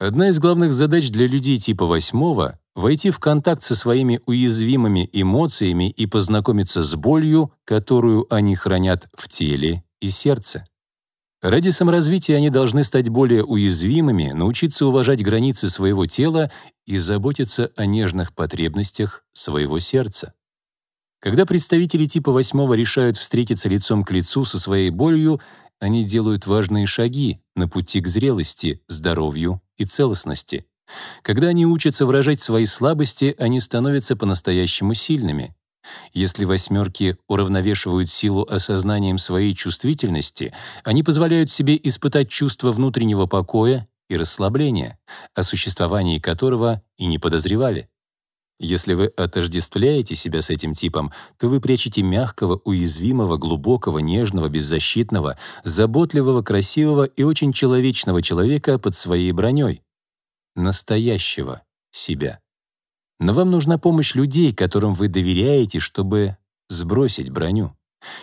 A: Одна из главных задач для людей типа восьмого — войти в контакт со своими уязвимыми эмоциями и познакомиться с болью, которую они хранят в теле и сердце. Ради саморазвития они должны стать более уязвимыми, научиться уважать границы своего тела и заботиться о нежных потребностях своего сердца. Когда представители типа восьмого решают встретиться лицом к лицу со своей болью, они делают важные шаги на пути к зрелости, здоровью и целостности. Когда они учатся выражать свои слабости, они становятся по-настоящему сильными. Если восьмерки уравновешивают силу осознанием своей чувствительности, они позволяют себе испытать чувство внутреннего покоя и расслабления, о существовании которого и не подозревали. Если вы отождествляете себя с этим типом, то вы прячете мягкого, уязвимого, глубокого, нежного, беззащитного, заботливого, красивого и очень человечного человека под своей броней. Настоящего себя. Но вам нужна помощь людей, которым вы доверяете, чтобы сбросить броню.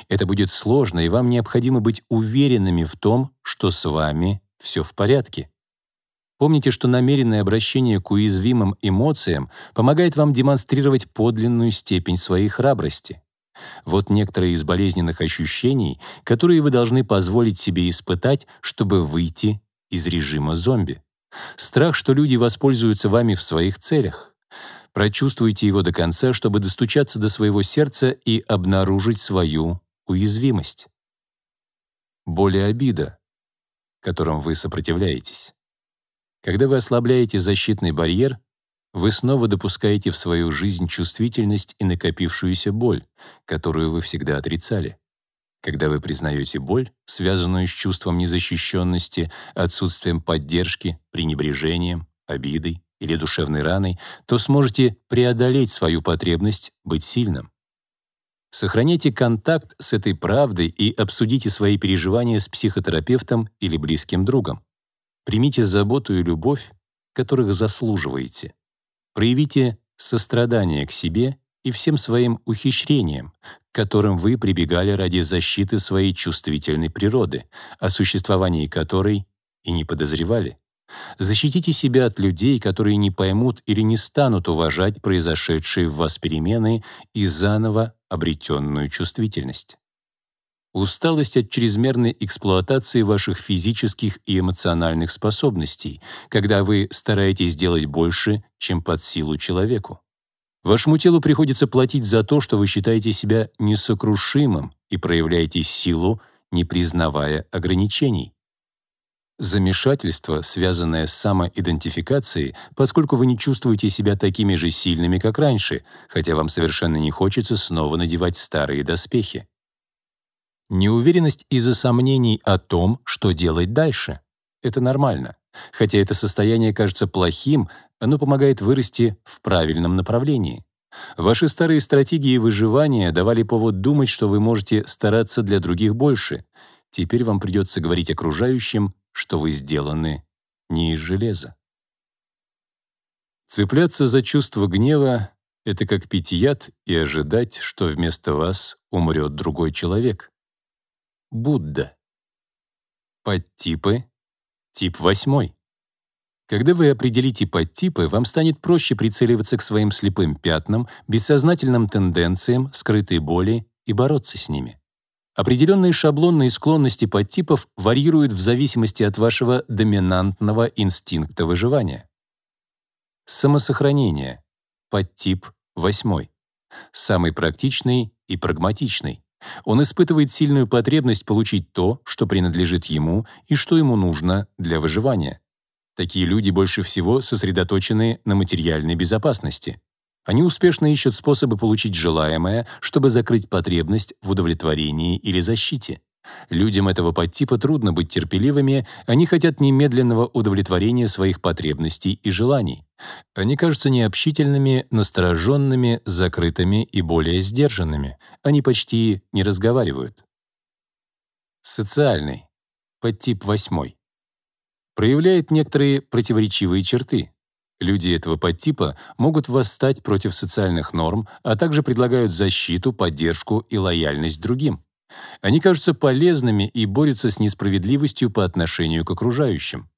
A: Это будет сложно, и вам необходимо быть уверенными в том, что с вами все в порядке. Помните, что намеренное обращение к уязвимым эмоциям помогает вам демонстрировать подлинную степень своей храбрости. Вот некоторые из болезненных ощущений, которые вы должны позволить себе испытать, чтобы выйти из режима зомби. Страх, что люди воспользуются вами в своих целях. Прочувствуйте его до конца, чтобы достучаться до своего сердца и обнаружить свою уязвимость. Боль и обида, которым вы сопротивляетесь. Когда вы ослабляете защитный барьер, вы снова допускаете в свою жизнь чувствительность и накопившуюся боль, которую вы всегда отрицали. Когда вы признаете боль, связанную с чувством незащищенности, отсутствием поддержки, пренебрежением, обидой или душевной раной, то сможете преодолеть свою потребность быть сильным. Сохраняйте контакт с этой правдой и обсудите свои переживания с психотерапевтом или близким другом. Примите заботу и любовь, которых заслуживаете. Проявите сострадание к себе и всем своим ухищрениям, к которым вы прибегали ради защиты своей чувствительной природы, о существовании которой и не подозревали. Защитите себя от людей, которые не поймут или не станут уважать произошедшие в вас перемены и заново обретенную чувствительность. Усталость от чрезмерной эксплуатации ваших физических и эмоциональных способностей, когда вы стараетесь сделать больше, чем под силу человеку. Вашему телу приходится платить за то, что вы считаете себя несокрушимым и проявляете силу, не признавая ограничений. Замешательство, связанное с самоидентификацией, поскольку вы не чувствуете себя такими же сильными, как раньше, хотя вам совершенно не хочется снова надевать старые доспехи. Неуверенность из-за сомнений о том, что делать дальше. Это нормально. Хотя это состояние кажется плохим, оно помогает вырасти в правильном направлении. Ваши старые стратегии выживания давали повод думать, что вы можете стараться для других больше. Теперь вам придется говорить окружающим, что вы сделаны не из железа. Цепляться за чувство гнева — это как пить яд и ожидать, что вместо вас умрет другой человек. Будда. Подтипы. Тип восьмой. Когда вы определите подтипы, вам станет проще прицеливаться к своим слепым пятнам, бессознательным тенденциям, скрытой боли и бороться с ними. Определенные шаблонные склонности подтипов варьируют в зависимости от вашего доминантного инстинкта выживания. Самосохранение. Подтип восьмой. Самый практичный и прагматичный. Он испытывает сильную потребность получить то, что принадлежит ему и что ему нужно для выживания. Такие люди больше всего сосредоточены на материальной безопасности. Они успешно ищут способы получить желаемое, чтобы закрыть потребность в удовлетворении или защите. Людям этого подтипа трудно быть терпеливыми, они хотят немедленного удовлетворения своих потребностей и желаний. Они кажутся необщительными, настороженными, закрытыми и более сдержанными. Они почти не разговаривают. Социальный. Подтип восьмой. Проявляет некоторые противоречивые черты. Люди этого подтипа могут восстать против социальных норм, а также предлагают защиту, поддержку и лояльность другим. Они кажутся полезными и борются с несправедливостью по отношению к окружающим.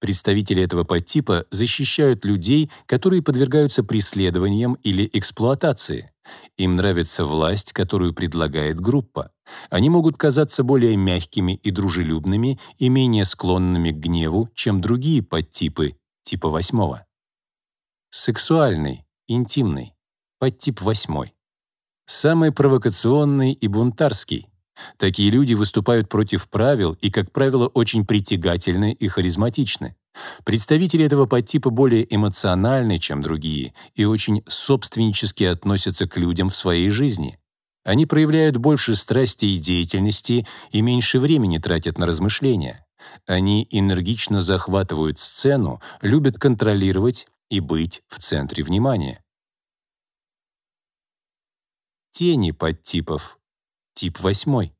A: Представители этого подтипа защищают людей, которые подвергаются преследованиям или эксплуатации. Им нравится власть, которую предлагает группа. Они могут казаться более мягкими и дружелюбными и менее склонными к гневу, чем другие подтипы типа восьмого. Сексуальный, интимный, подтип восьмой. Самый провокационный и бунтарский. Такие люди выступают против правил и, как правило, очень притягательны и харизматичны. Представители этого подтипа более эмоциональны, чем другие, и очень собственнически относятся к людям в своей жизни. Они проявляют больше страсти и деятельности и меньше времени тратят на размышления. Они энергично захватывают сцену, любят контролировать и быть в центре внимания. Тени подтипов. Тип восьмой.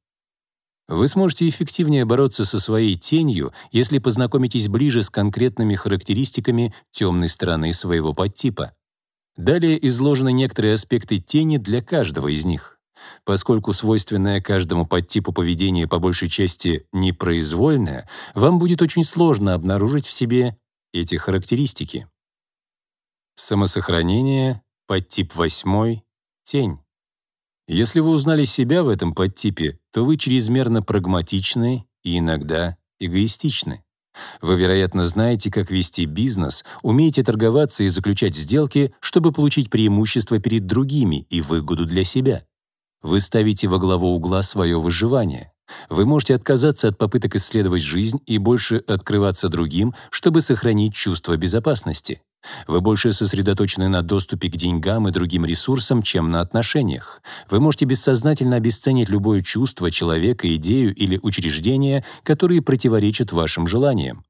A: Вы сможете эффективнее бороться со своей тенью, если познакомитесь ближе с конкретными характеристиками темной стороны своего подтипа. Далее изложены некоторые аспекты тени для каждого из них. Поскольку свойственное каждому подтипу поведение по большей части непроизвольное, вам будет очень сложно обнаружить в себе эти характеристики. Самосохранение, подтип восьмой, тень. Если вы узнали себя в этом подтипе, то вы чрезмерно прагматичны и иногда эгоистичны. Вы, вероятно, знаете, как вести бизнес, умеете торговаться и заключать сделки, чтобы получить преимущество перед другими и выгоду для себя. Вы ставите во главу угла свое выживание. Вы можете отказаться от попыток исследовать жизнь и больше открываться другим, чтобы сохранить чувство безопасности. Вы больше сосредоточены на доступе к деньгам и другим ресурсам, чем на отношениях. Вы можете бессознательно обесценить любое чувство человека, идею или учреждение, которые противоречат вашим желаниям.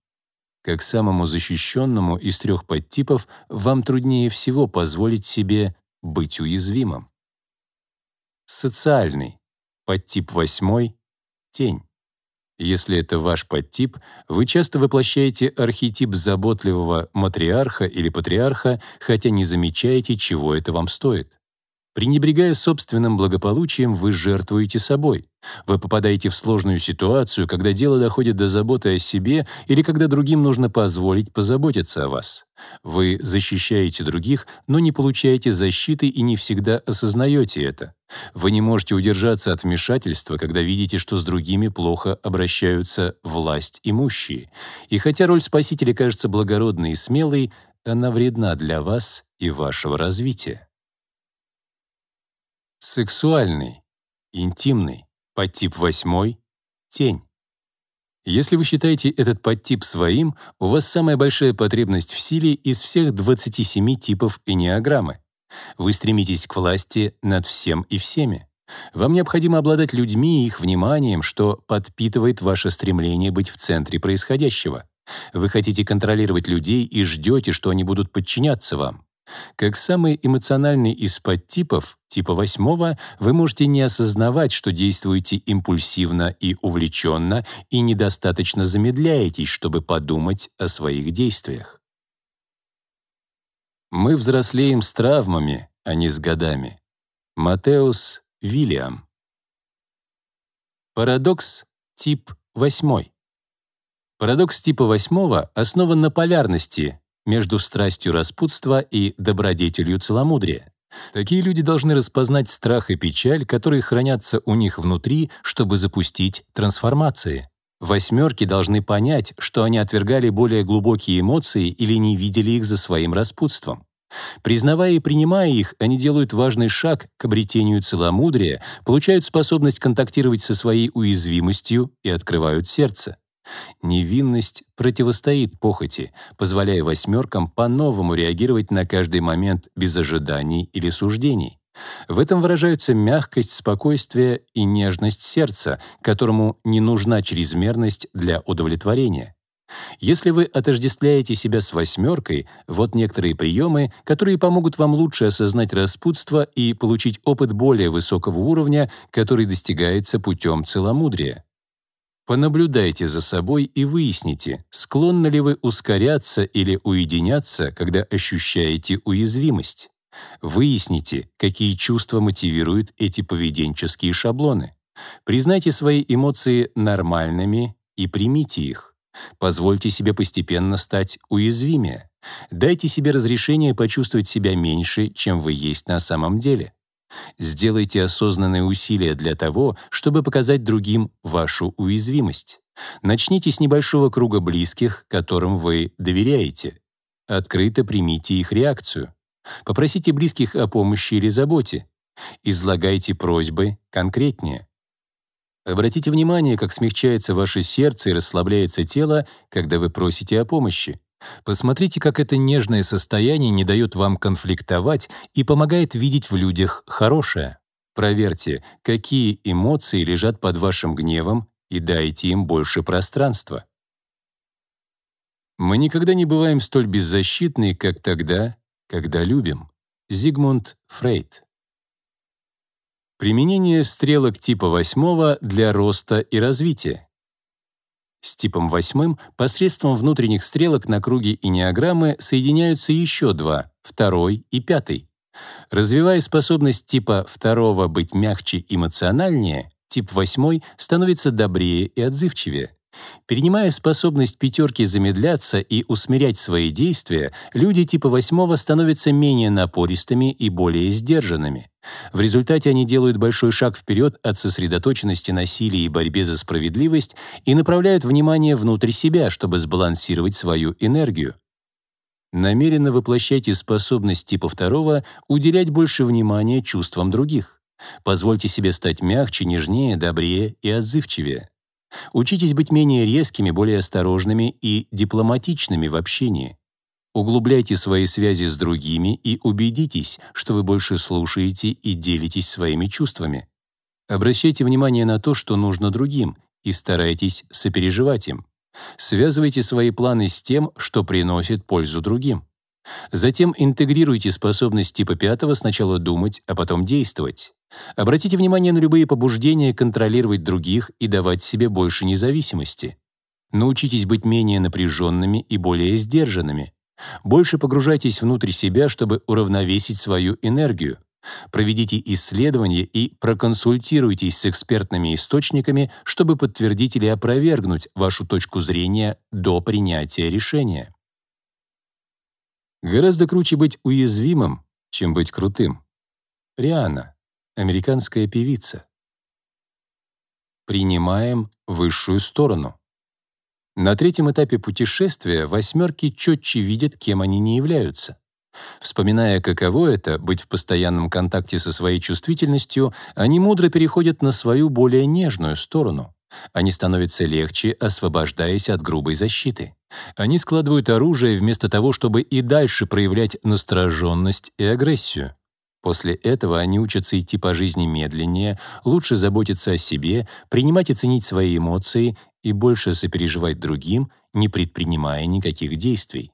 A: Как самому защищенному из трех подтипов, вам труднее всего позволить себе быть уязвимым. Социальный. Подтип восьмой — тень. Если это ваш подтип, вы часто воплощаете архетип заботливого матриарха или патриарха, хотя не замечаете, чего это вам стоит. Пренебрегая собственным благополучием, вы жертвуете собой. Вы попадаете в сложную ситуацию, когда дело доходит до заботы о себе или когда другим нужно позволить позаботиться о вас. Вы защищаете других, но не получаете защиты и не всегда осознаете это. Вы не можете удержаться от вмешательства, когда видите, что с другими плохо обращаются власть имущие. И хотя роль спасителя кажется благородной и смелой, она вредна для вас и вашего развития. Сексуальный, интимный, подтип восьмой — тень. Если вы считаете этот подтип своим, у вас самая большая потребность в силе из всех 27 типов энеограммы. Вы стремитесь к власти над всем и всеми. Вам необходимо обладать людьми и их вниманием, что подпитывает ваше стремление быть в центре происходящего. Вы хотите контролировать людей и ждете, что они будут подчиняться вам. Как самый эмоциональный из подтипов, типа восьмого, вы можете не осознавать, что действуете импульсивно и увлеченно и недостаточно замедляетесь, чтобы подумать о своих действиях. Мы взрослеем с травмами, а не с годами. Матеус Вильям. Парадокс тип восьмой. Парадокс типа восьмого основан на полярности, между страстью распутства и добродетелью целомудрия. Такие люди должны распознать страх и печаль, которые хранятся у них внутри, чтобы запустить трансформации. Восьмерки должны понять, что они отвергали более глубокие эмоции или не видели их за своим распутством. Признавая и принимая их, они делают важный шаг к обретению целомудрия, получают способность контактировать со своей уязвимостью и открывают сердце. Невинность противостоит похоти, позволяя восьмеркам по-новому реагировать на каждый момент без ожиданий или суждений. В этом выражаются мягкость, спокойствие и нежность сердца, которому не нужна чрезмерность для удовлетворения. Если вы отождествляете себя с восьмеркой, вот некоторые приемы, которые помогут вам лучше осознать распутство и получить опыт более высокого уровня, который достигается путем целомудрия. Понаблюдайте за собой и выясните, склонны ли вы ускоряться или уединяться, когда ощущаете уязвимость. Выясните, какие чувства мотивируют эти поведенческие шаблоны. Признайте свои эмоции нормальными и примите их. Позвольте себе постепенно стать уязвимее. Дайте себе разрешение почувствовать себя меньше, чем вы есть на самом деле. Сделайте осознанные усилия для того, чтобы показать другим вашу уязвимость. Начните с небольшого круга близких, которым вы доверяете. Открыто примите их реакцию. Попросите близких о помощи или заботе. Излагайте просьбы конкретнее. Обратите внимание, как смягчается ваше сердце и расслабляется тело, когда вы просите о помощи. Посмотрите, как это нежное состояние не дает вам конфликтовать и помогает видеть в людях хорошее. Проверьте, какие эмоции лежат под вашим гневом, и дайте им больше пространства. Мы никогда не бываем столь беззащитны, как тогда, когда любим. Зигмунд Фрейд. Применение стрелок типа восьмого для роста и развития. С типом восьмым посредством внутренних стрелок на круге инеограммы соединяются еще два — второй и пятый. Развивая способность типа второго быть мягче и эмоциональнее, тип восьмой становится добрее и отзывчивее. Перенимая способность пятерки замедляться и усмирять свои действия, люди типа восьмого становятся менее напористыми и более сдержанными. В результате они делают большой шаг вперед от сосредоточенности на силе и борьбе за справедливость и направляют внимание внутрь себя, чтобы сбалансировать свою энергию. Намеренно воплощайте способность типа второго уделять больше внимания чувствам других. Позвольте себе стать мягче, нежнее, добрее и отзывчивее. Учитесь быть менее резкими, более осторожными и дипломатичными в общении. Углубляйте свои связи с другими и убедитесь, что вы больше слушаете и делитесь своими чувствами. Обращайте внимание на то, что нужно другим, и старайтесь сопереживать им. Связывайте свои планы с тем, что приносит пользу другим. Затем интегрируйте способность типа пятого сначала думать, а потом действовать. Обратите внимание на любые побуждения контролировать других и давать себе больше независимости. Научитесь быть менее напряженными и более сдержанными. Больше погружайтесь внутрь себя, чтобы уравновесить свою энергию. Проведите исследования и проконсультируйтесь с экспертными источниками, чтобы подтвердить или опровергнуть вашу точку зрения до принятия решения. Гораздо круче быть уязвимым, чем быть крутым. Риана, американская певица. Принимаем высшую сторону. На третьем этапе путешествия восьмерки четче видят, кем они не являются. Вспоминая, каково это — быть в постоянном контакте со своей чувствительностью, они мудро переходят на свою более нежную сторону. Они становятся легче, освобождаясь от грубой защиты. Они складывают оружие вместо того, чтобы и дальше проявлять настороженность и агрессию. После этого они учатся идти по жизни медленнее, лучше заботиться о себе, принимать и ценить свои эмоции и больше сопереживать другим, не предпринимая никаких действий.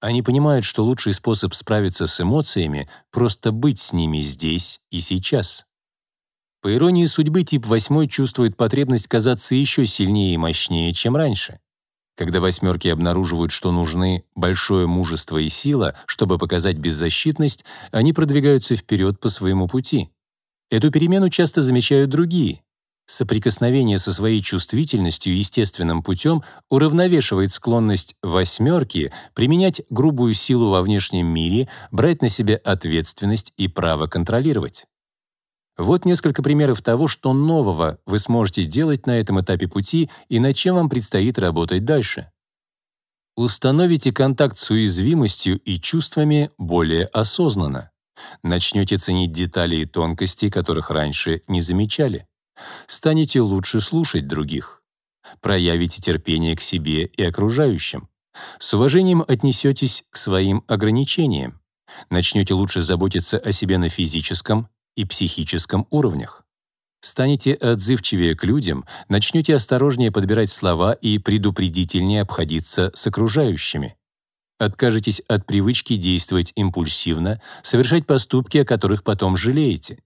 A: Они понимают, что лучший способ справиться с эмоциями — просто быть с ними здесь и сейчас. По иронии судьбы, тип восьмой чувствует потребность казаться еще сильнее и мощнее, чем раньше. Когда восьмерки обнаруживают, что нужны большое мужество и сила, чтобы показать беззащитность, они продвигаются вперед по своему пути. Эту перемену часто замечают другие. Соприкосновение со своей чувствительностью естественным путем уравновешивает склонность восьмерки применять грубую силу во внешнем мире, брать на себя ответственность и право контролировать. Вот несколько примеров того, что нового вы сможете делать на этом этапе пути и над чем вам предстоит работать дальше. Установите контакт с уязвимостью и чувствами более осознанно. Начнете ценить детали и тонкости, которых раньше не замечали станете лучше слушать других, проявите терпение к себе и окружающим, с уважением отнесетесь к своим ограничениям, начнете лучше заботиться о себе на физическом и психическом уровнях. Станете отзывчивее к людям, начнете осторожнее подбирать слова и предупредительнее обходиться с окружающими. Откажетесь от привычки действовать импульсивно, совершать поступки, о которых потом жалеете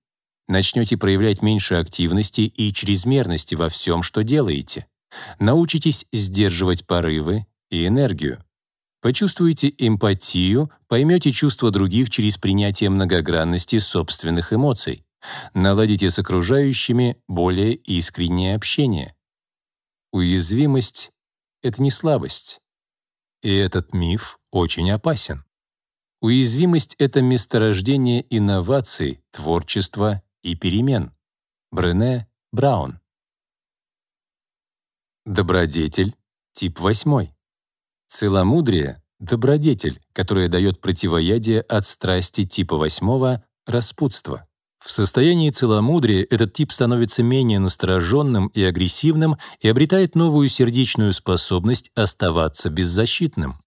A: начнете проявлять меньше активности и чрезмерности во всем, что делаете. Научитесь сдерживать порывы и энергию. Почувствуете эмпатию, поймете чувства других через принятие многогранности собственных эмоций. Наладите с окружающими более искреннее общение. Уязвимость — это не слабость. И этот миф очень опасен. Уязвимость — это месторождение инноваций, творчества и перемен. Брене Браун. Добродетель, тип 8. Целомудрие — добродетель, которая дает противоядие от страсти типа 8 распутства. В состоянии целомудрия этот тип становится менее настороженным и агрессивным и обретает новую сердечную способность оставаться беззащитным.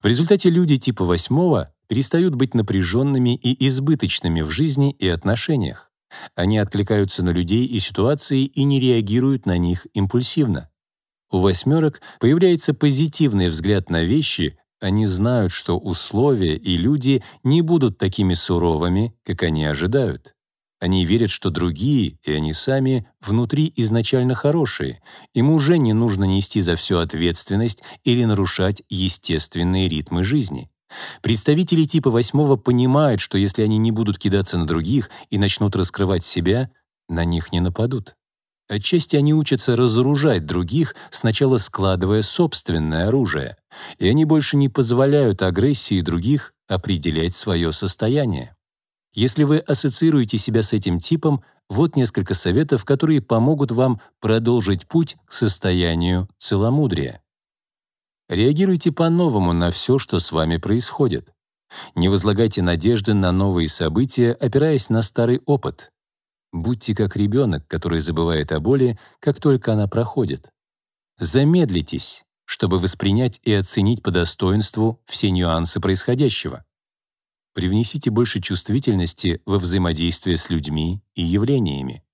A: В результате люди типа 8 перестают быть напряженными и избыточными в жизни и отношениях. Они откликаются на людей и ситуации и не реагируют на них импульсивно. У восьмерок появляется позитивный взгляд на вещи, они знают, что условия и люди не будут такими суровыми, как они ожидают. Они верят, что другие, и они сами, внутри изначально хорошие. Им уже не нужно нести за все ответственность или нарушать естественные ритмы жизни. Представители типа восьмого понимают, что если они не будут кидаться на других и начнут раскрывать себя, на них не нападут. Отчасти они учатся разоружать других, сначала складывая собственное оружие, и они больше не позволяют агрессии других определять свое состояние. Если вы ассоциируете себя с этим типом, вот несколько советов, которые помогут вам продолжить путь к состоянию целомудрия. Реагируйте по-новому на все, что с вами происходит. Не возлагайте надежды на новые события, опираясь на старый опыт. Будьте как ребенок, который забывает о боли, как только она проходит. Замедлитесь, чтобы воспринять и оценить по достоинству все нюансы происходящего. Привнесите больше чувствительности во взаимодействие с людьми и явлениями.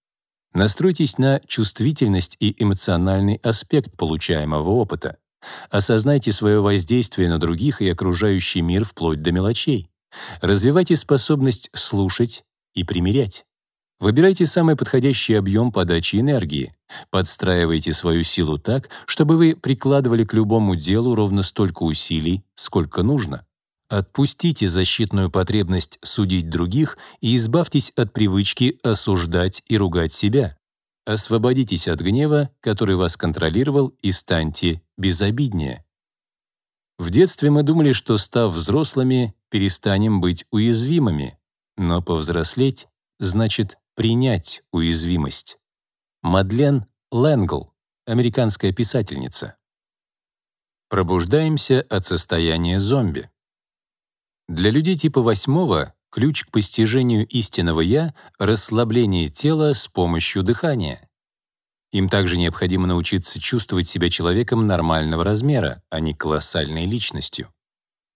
A: Настройтесь на чувствительность и эмоциональный аспект получаемого опыта. Осознайте свое воздействие на других и окружающий мир вплоть до мелочей. Развивайте способность слушать и примерять. Выбирайте самый подходящий объем подачи энергии. Подстраивайте свою силу так, чтобы вы прикладывали к любому делу ровно столько усилий, сколько нужно. Отпустите защитную потребность судить других и избавьтесь от привычки осуждать и ругать себя. Освободитесь от гнева, который вас контролировал, и станьте безобиднее. В детстве мы думали, что, став взрослыми, перестанем быть уязвимыми, но повзрослеть значит принять уязвимость. Мадлен Ленгл, американская писательница. Пробуждаемся от состояния зомби. Для людей типа восьмого Ключ к постижению истинного «я» — расслабление тела с помощью дыхания. Им также необходимо научиться чувствовать себя человеком нормального размера, а не колоссальной личностью.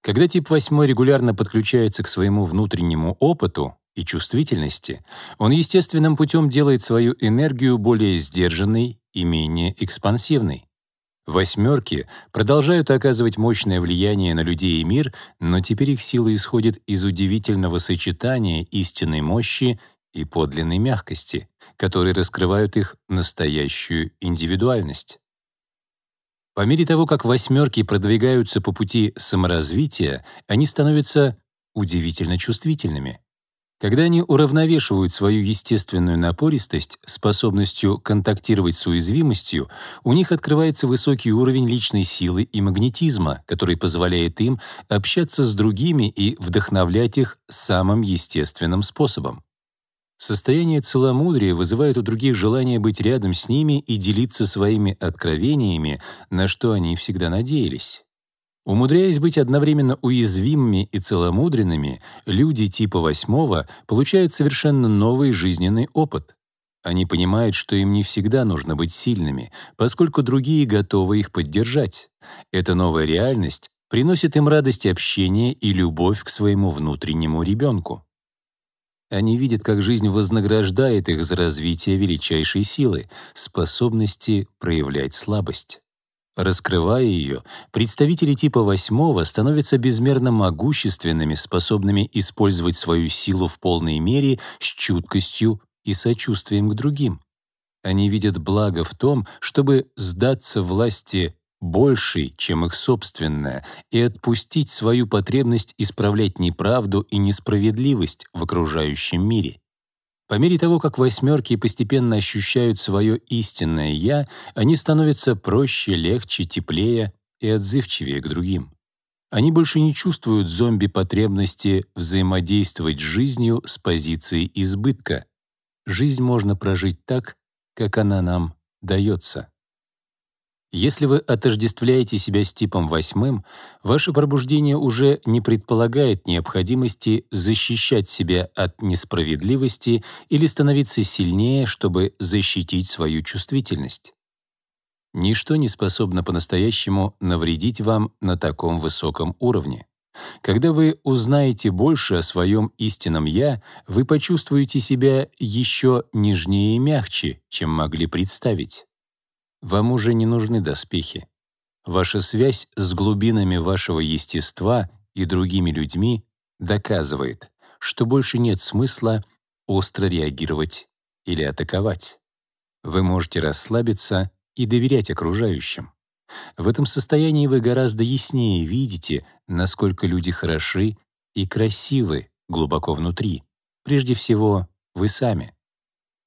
A: Когда тип 8 регулярно подключается к своему внутреннему опыту и чувствительности, он естественным путем делает свою энергию более сдержанной и менее экспансивной. Восьмерки продолжают оказывать мощное влияние на людей и мир, но теперь их сила исходит из удивительного сочетания истинной мощи и подлинной мягкости, которые раскрывают их настоящую индивидуальность. По мере того, как восьмерки продвигаются по пути саморазвития, они становятся удивительно чувствительными. Когда они уравновешивают свою естественную напористость способностью контактировать с уязвимостью, у них открывается высокий уровень личной силы и магнетизма, который позволяет им общаться с другими и вдохновлять их самым естественным способом. Состояние целомудрия вызывает у других желание быть рядом с ними и делиться своими откровениями, на что они всегда надеялись. Умудряясь быть одновременно уязвимыми и целомудренными, люди типа восьмого получают совершенно новый жизненный опыт. Они понимают, что им не всегда нужно быть сильными, поскольку другие готовы их поддержать. Эта новая реальность приносит им радость общения и любовь к своему внутреннему ребенку. Они видят, как жизнь вознаграждает их за развитие величайшей силы — способности проявлять слабость. Раскрывая ее, представители типа восьмого становятся безмерно могущественными, способными использовать свою силу в полной мере с чуткостью и сочувствием к другим. Они видят благо в том, чтобы сдаться власти большей, чем их собственная, и отпустить свою потребность исправлять неправду и несправедливость в окружающем мире. По мере того, как восьмерки постепенно ощущают свое истинное «я», они становятся проще, легче, теплее и отзывчивее к другим. Они больше не чувствуют зомби-потребности взаимодействовать с жизнью с позиции избытка. Жизнь можно прожить так, как она нам дается. Если вы отождествляете себя с типом восьмым, ваше пробуждение уже не предполагает необходимости защищать себя от несправедливости или становиться сильнее, чтобы защитить свою чувствительность. Ничто не способно по-настоящему навредить вам на таком высоком уровне. Когда вы узнаете больше о своем истинном «я», вы почувствуете себя еще нежнее и мягче, чем могли представить. Вам уже не нужны доспехи. Ваша связь с глубинами вашего естества и другими людьми доказывает, что больше нет смысла остро реагировать или атаковать. Вы можете расслабиться и доверять окружающим. В этом состоянии вы гораздо яснее видите, насколько люди хороши и красивы глубоко внутри. Прежде всего, вы сами.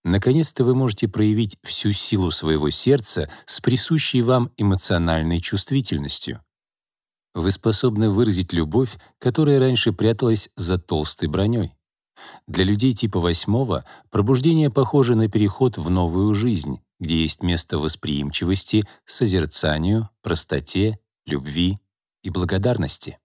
A: Наконец-то вы можете проявить всю силу своего сердца с присущей вам эмоциональной чувствительностью. Вы способны выразить любовь, которая раньше пряталась за толстой броней. Для людей типа восьмого пробуждение похоже на переход в новую жизнь, где есть место восприимчивости, созерцанию, простоте, любви и благодарности.